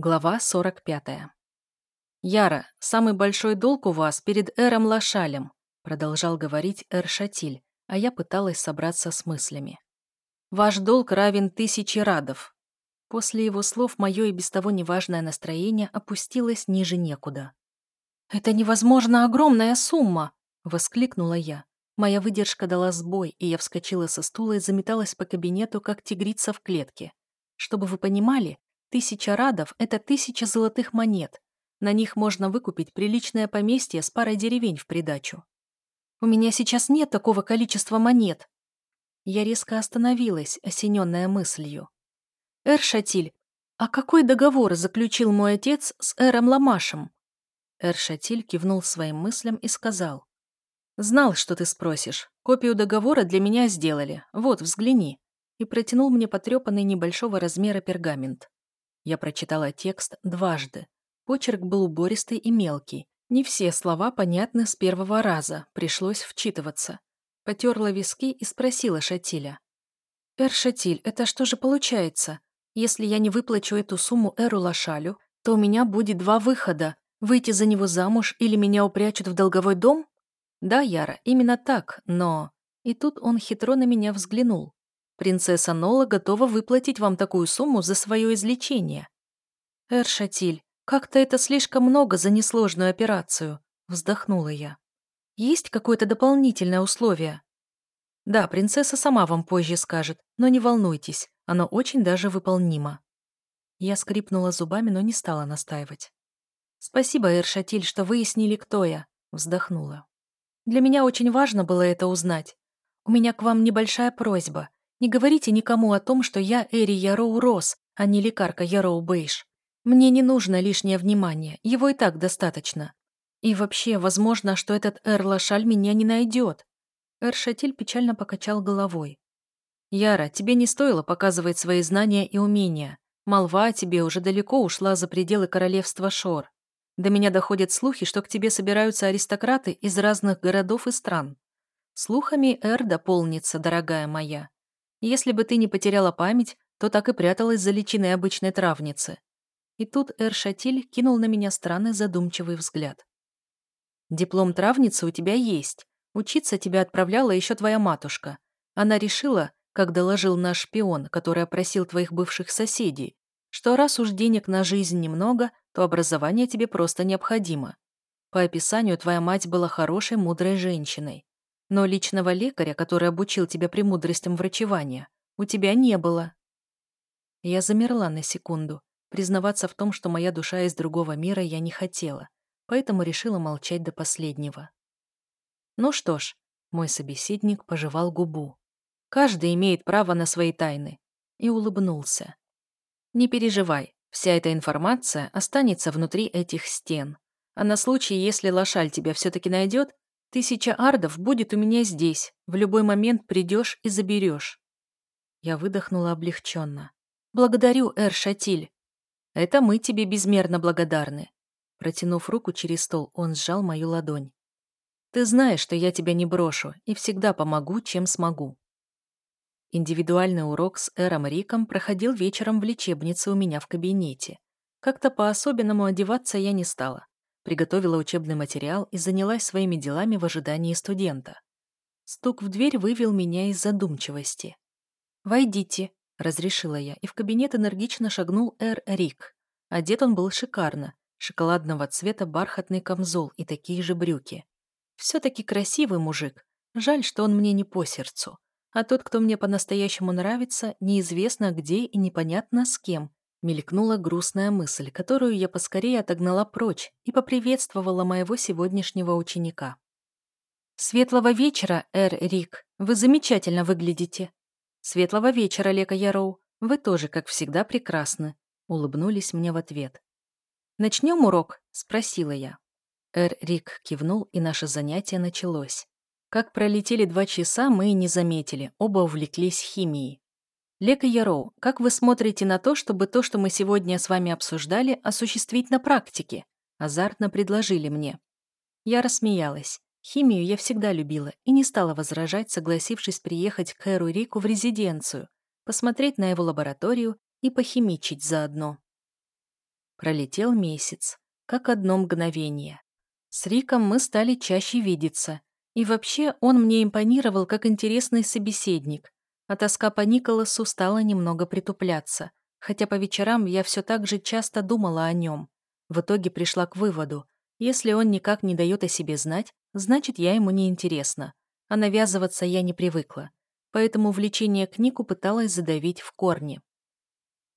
Глава 45. «Яра, самый большой долг у вас перед Эром Лошалем», продолжал говорить Эр Шатиль, а я пыталась собраться с мыслями. «Ваш долг равен тысяче радов». После его слов мое и без того неважное настроение опустилось ниже некуда. «Это невозможно огромная сумма!» — воскликнула я. Моя выдержка дала сбой, и я вскочила со стула и заметалась по кабинету, как тигрица в клетке. Чтобы вы понимали, Тысяча радов – это тысяча золотых монет. На них можно выкупить приличное поместье с парой деревень в придачу. У меня сейчас нет такого количества монет. Я резко остановилась, осененная мыслью. Эр Шатиль, а какой договор заключил мой отец с Эром Ламашем? Эр Шатиль кивнул своим мыслям и сказал. «Знал, что ты спросишь. Копию договора для меня сделали. Вот, взгляни». И протянул мне потрепанный небольшого размера пергамент. Я прочитала текст дважды. Почерк был убористый и мелкий. Не все слова понятны с первого раза, пришлось вчитываться. Потерла виски и спросила Шатиля. «Эр Шатиль, это что же получается? Если я не выплачу эту сумму Эру Лошалю, то у меня будет два выхода – выйти за него замуж или меня упрячут в долговой дом?» «Да, Яра, именно так, но...» И тут он хитро на меня взглянул. Принцесса Нола готова выплатить вам такую сумму за свое излечение. Эр Шатиль, как-то это слишком много за несложную операцию, вздохнула я. Есть какое-то дополнительное условие? Да, принцесса сама вам позже скажет, но не волнуйтесь, оно очень даже выполнимо. Я скрипнула зубами, но не стала настаивать. «Спасибо, Эршатиль, что выяснили, кто я», — вздохнула. «Для меня очень важно было это узнать. У меня к вам небольшая просьба. Не говорите никому о том, что я Эри Яроу Рос, а не лекарка Яроу Бейш. Мне не нужно лишнее внимание, его и так достаточно. И вообще, возможно, что этот Эр Лошаль меня не найдет. Эр Шатиль печально покачал головой. «Яра, тебе не стоило показывать свои знания и умения. Молва о тебе уже далеко ушла за пределы королевства Шор. До меня доходят слухи, что к тебе собираются аристократы из разных городов и стран. Слухами Эр дополнится, дорогая моя. Если бы ты не потеряла память, то так и пряталась за личиной обычной травницы. И тут Эр Шатиль кинул на меня странный задумчивый взгляд. «Диплом травницы у тебя есть. Учиться тебя отправляла еще твоя матушка. Она решила, как доложил наш шпион, который опросил твоих бывших соседей, что раз уж денег на жизнь немного, то образование тебе просто необходимо. По описанию твоя мать была хорошей, мудрой женщиной. Но личного лекаря, который обучил тебя премудростям врачевания, у тебя не было. Я замерла на секунду. Признаваться в том, что моя душа из другого мира, я не хотела, поэтому решила молчать до последнего. Ну что ж, мой собеседник пожевал губу. Каждый имеет право на свои тайны. И улыбнулся. Не переживай, вся эта информация останется внутри этих стен. А на случай, если Лошаль тебя все-таки найдет, Тысяча ардов будет у меня здесь. В любой момент придешь и заберешь. Я выдохнула облегченно. Благодарю, Эр Шатиль. Это мы тебе безмерно благодарны. Протянув руку через стол, он сжал мою ладонь. Ты знаешь, что я тебя не брошу и всегда помогу, чем смогу. Индивидуальный урок с Эром Риком проходил вечером в лечебнице у меня в кабинете. Как-то по-особенному одеваться я не стала приготовила учебный материал и занялась своими делами в ожидании студента. Стук в дверь вывел меня из задумчивости. «Войдите», — разрешила я, и в кабинет энергично шагнул Эр Рик. Одет он был шикарно, шоколадного цвета бархатный камзол и такие же брюки. Все-таки красивый мужик, жаль, что он мне не по сердцу. А тот, кто мне по-настоящему нравится, неизвестно где и непонятно с кем, Мелькнула грустная мысль, которую я поскорее отогнала прочь и поприветствовала моего сегодняшнего ученика. «Светлого вечера, Эр Рик. Вы замечательно выглядите». «Светлого вечера, Лека Яроу. Вы тоже, как всегда, прекрасны», — улыбнулись мне в ответ. «Начнем урок?» — спросила я. Эр Рик кивнул, и наше занятие началось. Как пролетели два часа, мы и не заметили, оба увлеклись химией. Лека Яроу, как вы смотрите на то, чтобы то, что мы сегодня с вами обсуждали, осуществить на практике? Азартно предложили мне. Я рассмеялась. Химию я всегда любила и не стала возражать, согласившись приехать к Эру Рику в резиденцию, посмотреть на его лабораторию и похимичить заодно. Пролетел месяц, как одно мгновение. С Риком мы стали чаще видеться. И вообще он мне импонировал как интересный собеседник, а тоска по Николасу стала немного притупляться, хотя по вечерам я все так же часто думала о нем. В итоге пришла к выводу, если он никак не дает о себе знать, значит, я ему не интересна, а навязываться я не привыкла. Поэтому влечение к Нику пыталась задавить в корне.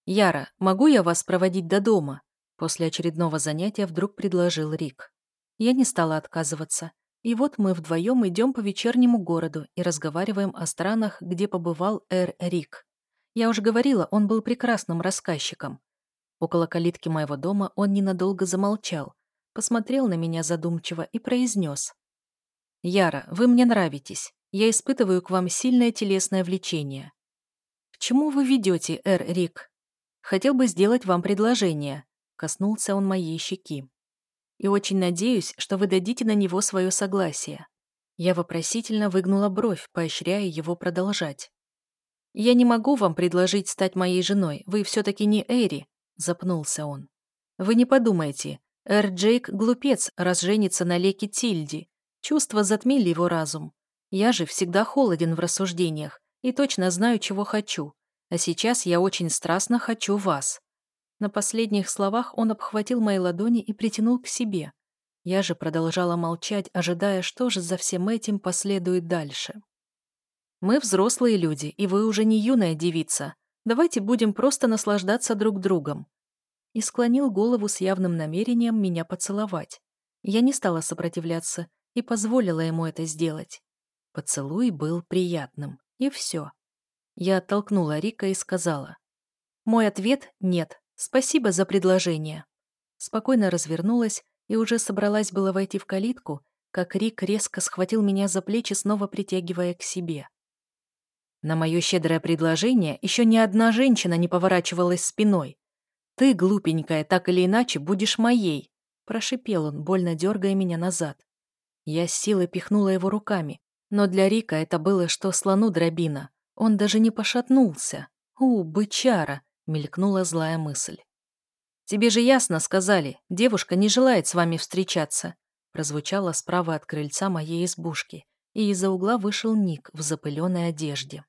«Яра, могу я вас проводить до дома?» После очередного занятия вдруг предложил Рик. Я не стала отказываться. И вот мы вдвоем идем по вечернему городу и разговариваем о странах, где побывал Эр Рик. Я уже говорила, он был прекрасным рассказчиком. Около калитки моего дома он ненадолго замолчал, посмотрел на меня задумчиво и произнес. «Яра, вы мне нравитесь. Я испытываю к вам сильное телесное влечение». «К чему вы ведете, Эр Рик?» «Хотел бы сделать вам предложение», — коснулся он моей щеки и очень надеюсь, что вы дадите на него свое согласие». Я вопросительно выгнула бровь, поощряя его продолжать. «Я не могу вам предложить стать моей женой, вы все-таки не Эри», — запнулся он. «Вы не подумайте, Эр Джейк — глупец, раз женится на Леке Тильди. Чувства затмили его разум. Я же всегда холоден в рассуждениях и точно знаю, чего хочу. А сейчас я очень страстно хочу вас. На последних словах он обхватил мои ладони и притянул к себе. Я же продолжала молчать, ожидая, что же за всем этим последует дальше. «Мы взрослые люди, и вы уже не юная девица. Давайте будем просто наслаждаться друг другом». И склонил голову с явным намерением меня поцеловать. Я не стала сопротивляться и позволила ему это сделать. Поцелуй был приятным, и все. Я оттолкнула Рика и сказала. «Мой ответ — нет. «Спасибо за предложение». Спокойно развернулась и уже собралась было войти в калитку, как Рик резко схватил меня за плечи, снова притягивая к себе. На мое щедрое предложение еще ни одна женщина не поворачивалась спиной. «Ты, глупенькая, так или иначе будешь моей», – прошипел он, больно дергая меня назад. Я с силой пихнула его руками, но для Рика это было что слону дробина. Он даже не пошатнулся. «У, бычара!» Мелькнула злая мысль. «Тебе же ясно сказали, девушка не желает с вами встречаться», прозвучало справа от крыльца моей избушки, и из-за угла вышел Ник в запыленной одежде.